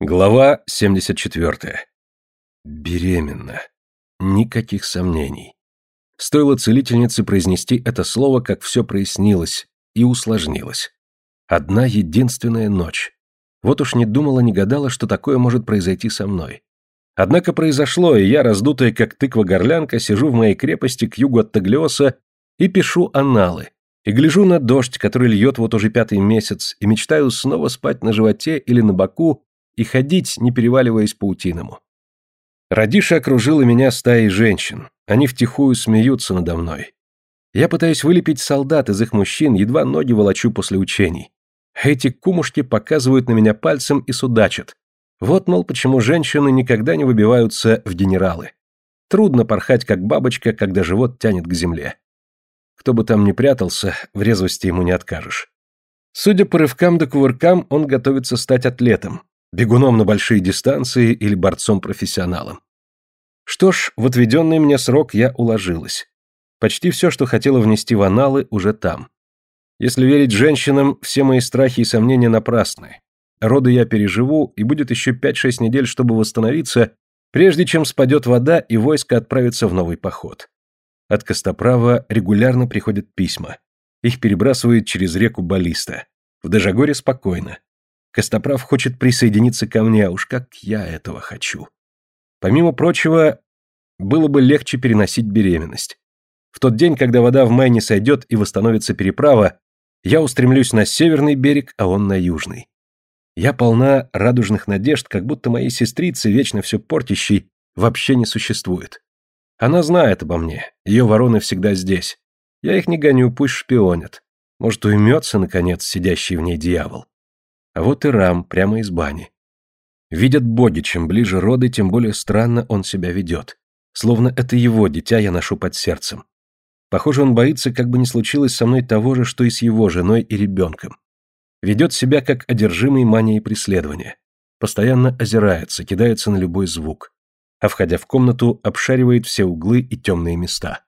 Глава 74. Беременна. Никаких сомнений. Стоило целительнице произнести это слово, как все прояснилось и усложнилось. Одна единственная ночь. Вот уж не думала, не гадала, что такое может произойти со мной. Однако произошло, и я, раздутая как тыква-горлянка, сижу в моей крепости к югу от Таглиоса и пишу аналы, и гляжу на дождь, который льет вот уже пятый месяц, и мечтаю снова спать на животе или на боку, и ходить, не переваливаясь паутиному. Радиша окружила меня стаей женщин. Они втихую смеются надо мной. Я пытаюсь вылепить солдат из их мужчин, едва ноги волочу после учений. эти кумушки показывают на меня пальцем и судачат. Вот, мол, почему женщины никогда не выбиваются в генералы. Трудно порхать, как бабочка, когда живот тянет к земле. Кто бы там ни прятался, в резвости ему не откажешь. Судя по рывкам да кувыркам, он готовится стать атлетом, Бегуном на большие дистанции или борцом-профессионалом. Что ж, в отведенный мне срок я уложилась. Почти все, что хотела внести в аналы, уже там. Если верить женщинам, все мои страхи и сомнения напрасны. Роды я переживу, и будет еще 5-6 недель, чтобы восстановиться, прежде чем спадет вода и войско отправится в новый поход. От Костоправа регулярно приходят письма. Их перебрасывают через реку Балиста. В Дежагоре спокойно. Костоправ хочет присоединиться ко мне, а уж как я этого хочу. Помимо прочего, было бы легче переносить беременность. В тот день, когда вода в мае не сойдет и восстановится переправа, я устремлюсь на северный берег, а он на южный. Я полна радужных надежд, как будто моей сестрицы, вечно все портящей, вообще не существует. Она знает обо мне, ее вороны всегда здесь. Я их не гоню, пусть шпионят. Может, уймется, наконец, сидящий в ней дьявол. А вот и Рам, прямо из бани. Видят боги, чем ближе роды, тем более странно он себя ведет. Словно это его дитя я ношу под сердцем. Похоже, он боится, как бы ни случилось со мной того же, что и с его женой и ребенком. Ведет себя как одержимый манией преследования. Постоянно озирается, кидается на любой звук. А входя в комнату, обшаривает все углы и темные места.